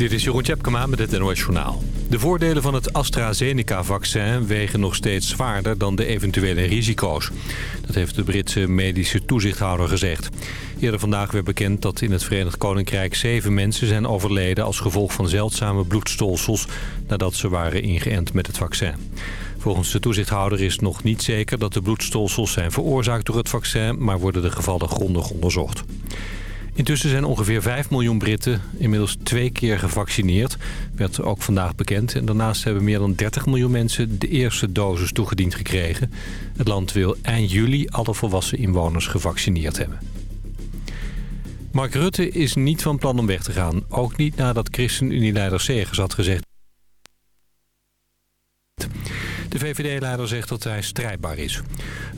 Dit is Jeroen Tjepkema met het NOS Journaal. De voordelen van het AstraZeneca-vaccin wegen nog steeds zwaarder dan de eventuele risico's. Dat heeft de Britse medische toezichthouder gezegd. Eerder vandaag werd bekend dat in het Verenigd Koninkrijk zeven mensen zijn overleden... als gevolg van zeldzame bloedstolsels nadat ze waren ingeënt met het vaccin. Volgens de toezichthouder is nog niet zeker dat de bloedstolsels zijn veroorzaakt door het vaccin... maar worden de gevallen grondig onderzocht. Intussen zijn ongeveer 5 miljoen Britten inmiddels twee keer gevaccineerd. Werd ook vandaag bekend. En daarnaast hebben meer dan 30 miljoen mensen de eerste dosis toegediend gekregen. Het land wil eind juli alle volwassen inwoners gevaccineerd hebben. Mark Rutte is niet van plan om weg te gaan. Ook niet nadat ChristenUnie-leider Segers had gezegd de VVD-leider zegt dat hij strijdbaar is.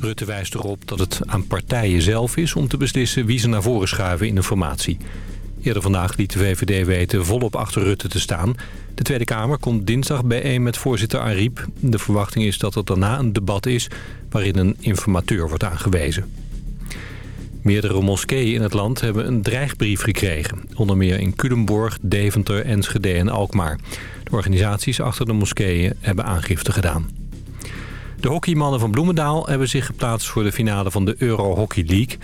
Rutte wijst erop dat het aan partijen zelf is om te beslissen wie ze naar voren schuiven in de formatie. Eerder vandaag liet de VVD weten volop achter Rutte te staan. De Tweede Kamer komt dinsdag bijeen met voorzitter Ariep. De verwachting is dat er daarna een debat is waarin een informateur wordt aangewezen. Meerdere moskeeën in het land hebben een dreigbrief gekregen. Onder meer in Culemborg, Deventer, Enschede en Alkmaar. De organisaties achter de moskeeën hebben aangifte gedaan. De hockeymannen van Bloemendaal hebben zich geplaatst voor de finale van de Euro Hockey League.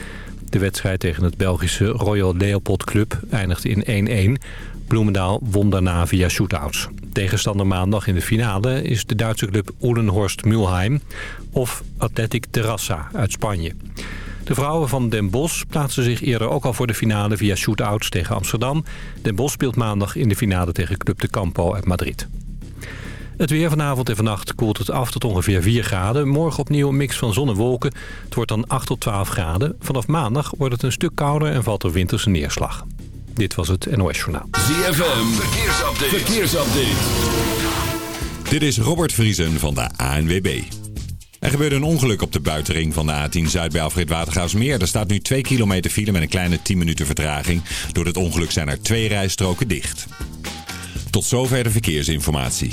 De wedstrijd tegen het Belgische Royal Leopold Club eindigde in 1-1. Bloemendaal won daarna via shootouts. Tegenstander maandag in de finale is de Duitse club Uhlenhorst Mulheim of Athletic Terrassa uit Spanje. De vrouwen van Den Bosch plaatsen zich eerder ook al voor de finale via shootouts tegen Amsterdam. Den Bosch speelt maandag in de finale tegen Club de Campo uit Madrid. Het weer vanavond en vannacht koelt het af tot ongeveer 4 graden. Morgen opnieuw een mix van zon en wolken. Het wordt dan 8 tot 12 graden. Vanaf maandag wordt het een stuk kouder en valt er winterse neerslag. Dit was het NOS Journaal. ZFM, verkeersupdate. verkeersupdate. Dit is Robert Vriesen van de ANWB. Er gebeurde een ongeluk op de buitenring van de A10 Zuid bij Alfred Watergaasmeer. Er staat nu 2 kilometer file met een kleine 10 minuten vertraging. Door het ongeluk zijn er twee rijstroken dicht. Tot zover de verkeersinformatie.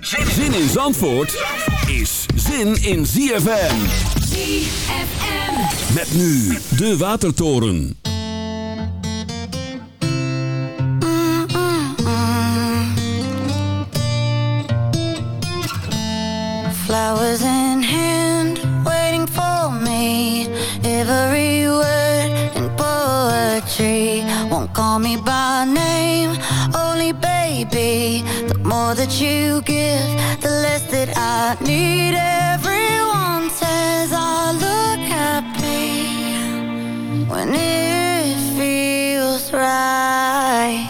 Zin in Zandvoort is zin in ZFM. ZFM. Met nu de Watertoren. Flowers in hand, waiting for me. Every word in poetry won't call me by name, only baby. More that you give, the less that I need. Everyone says I look happy when it feels right.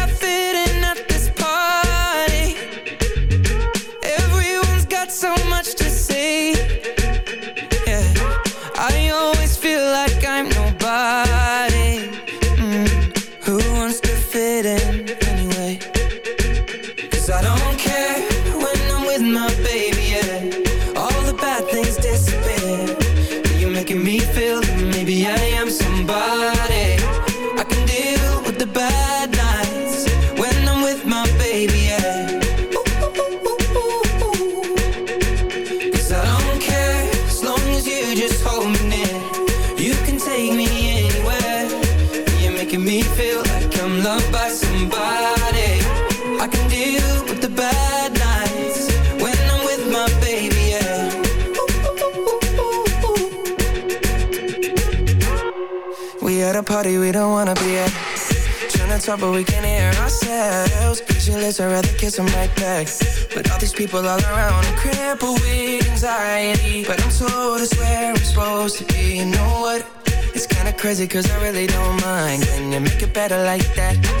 I talk, but we can't hear ourselves. Speechless, I'd rather kiss them right back. But all these people all around I'm with anxiety. But I'm told it's where I'm supposed to be. You know what? It's kinda crazy cause I really don't mind. Can you make it better like that?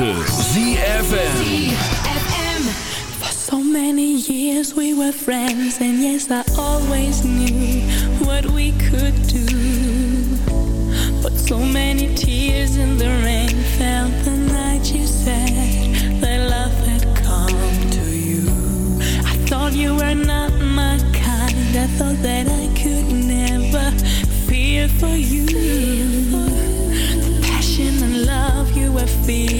ZFM For so many years we were friends And yes, I always knew what we could do. But so many tears in the rain fell the night you said That love had come to you. I thought you were not my kind. I thought that I could never fear for you. The passion and love you were feeling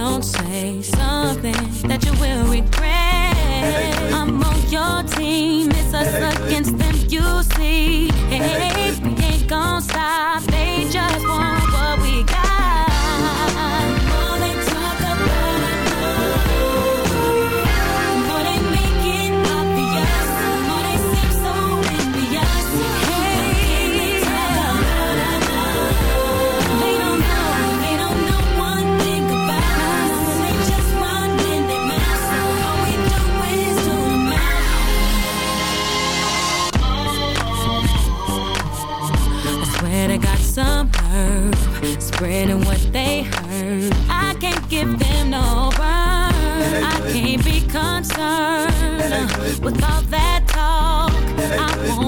don't say something that you will regret. I'm on your team, it's us against them. And what they heard. I can't give them no burn. I can't be concerned with all that talk. I won't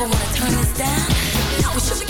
never wanna turn this down. We should be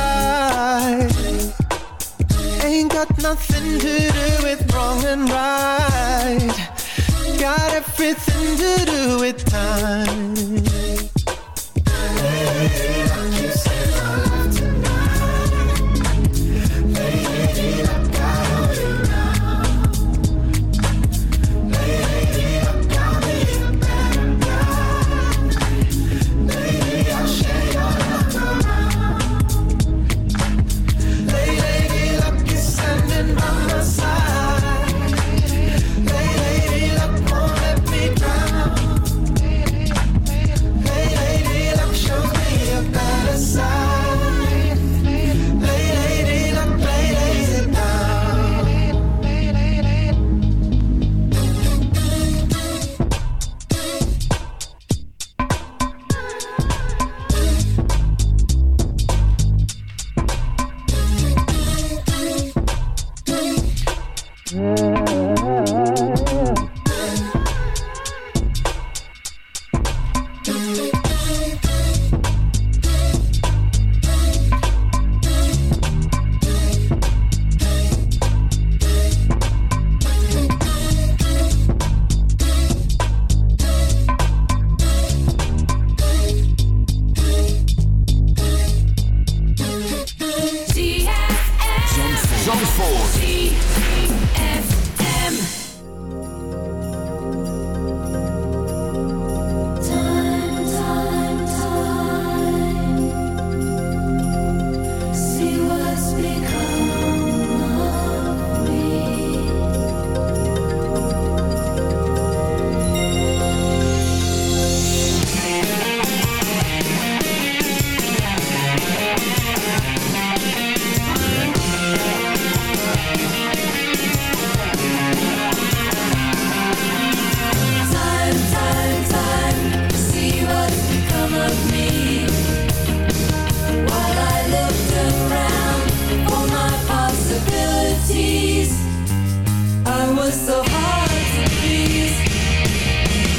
was so hard to please.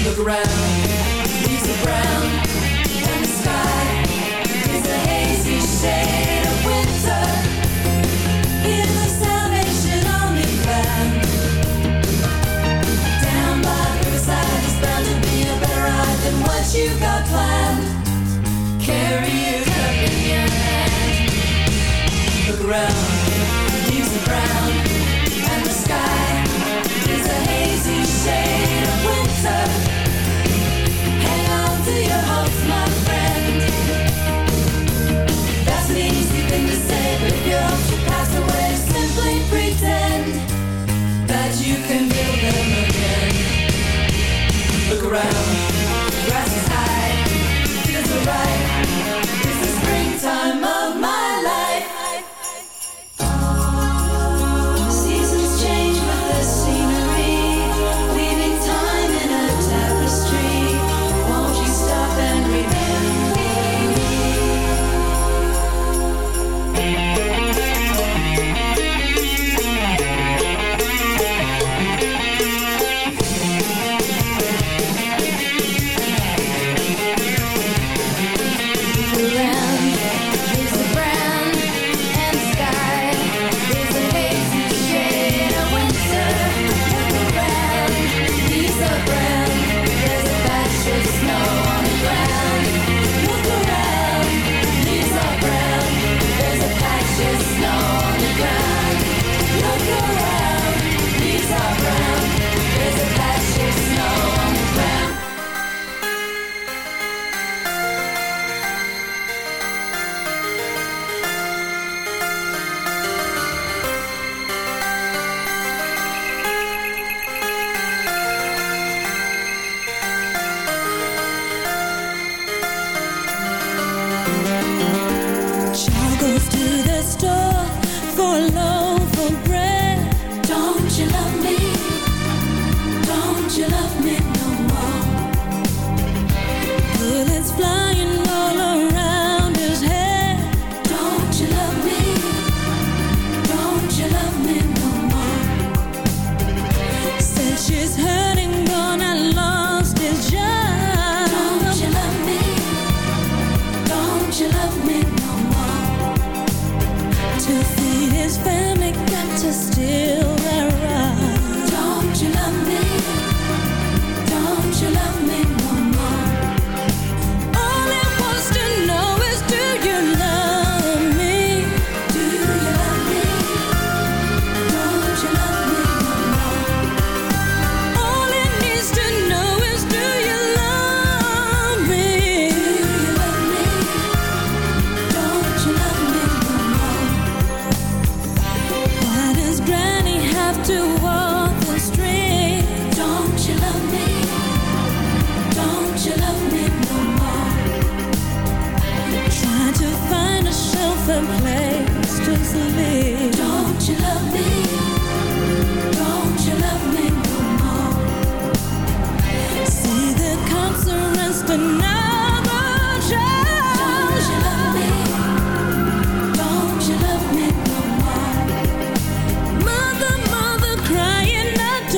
Look around, leaves are brown, and the sky is a hazy shade of winter. A salvation only plan. Down by riverside, bound to be a better ride than what you got planned. Carry in your hand. Look around.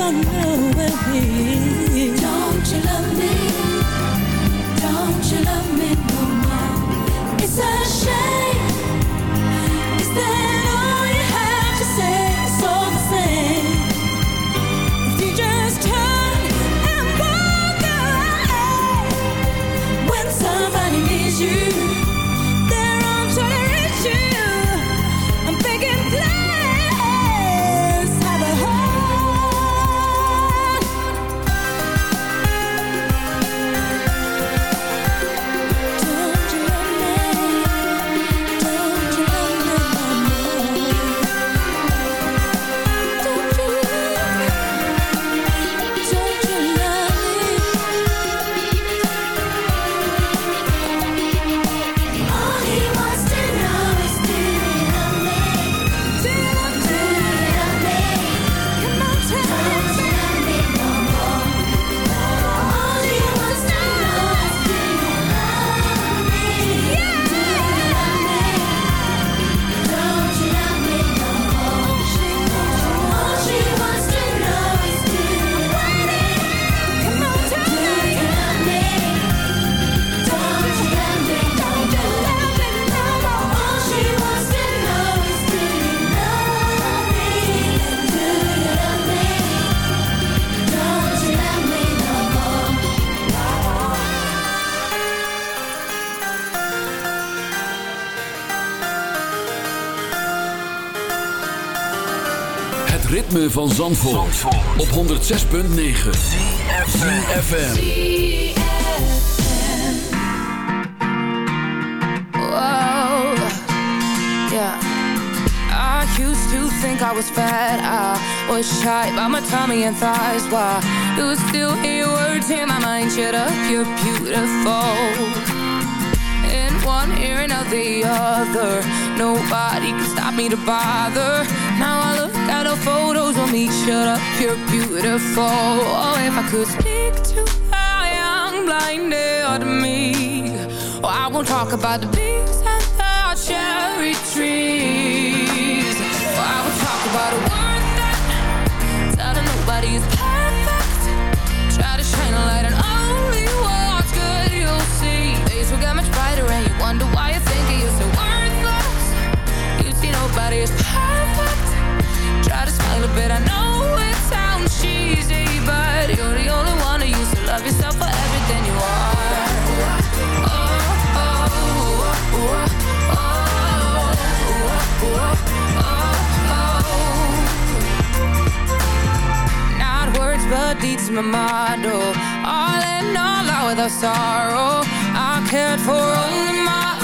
Don't know where he. Van Zandvoort, op 106.9 ZFM Whoa, yeah. I used to think I was fat. I was shy by my tummy and thighs. Why I still hear words in my mind? Shut up, you're beautiful. In one ear and out the other. Nobody can stop me to bother. Now I look photos of me. Shut up, you're beautiful. Oh, if I could speak to a young blinded me. Oh, I won't talk about the bees and the cherry trees. Oh, I will talk about a word that telling nobody is perfect. Try to shine a light on only what's good you'll see. Days will get much brighter and you wonder why you think you're so worthless. You see nobody is perfect. Try to smile a bit, I know it sounds cheesy, but you're the only one who used to love yourself for everything you are. Oh, oh, oh, oh, oh, oh. Not words, but deeds, my motto. All in all, out without sorrow. I cared for only my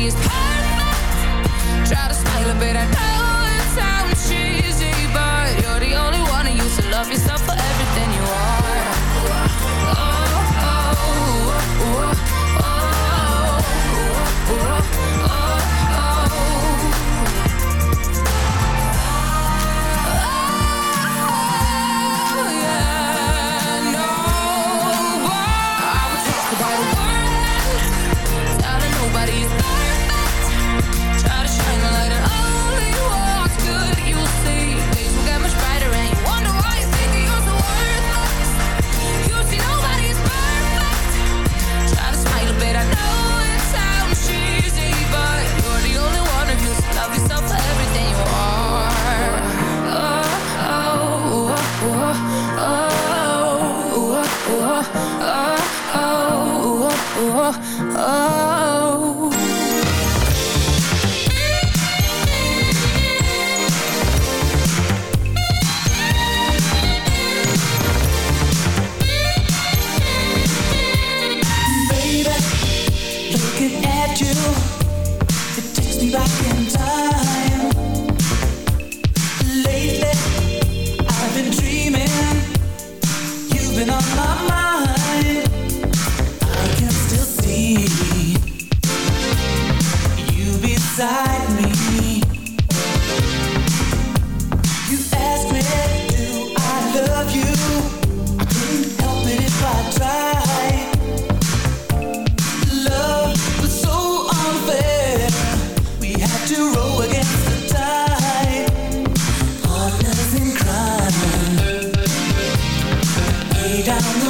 these down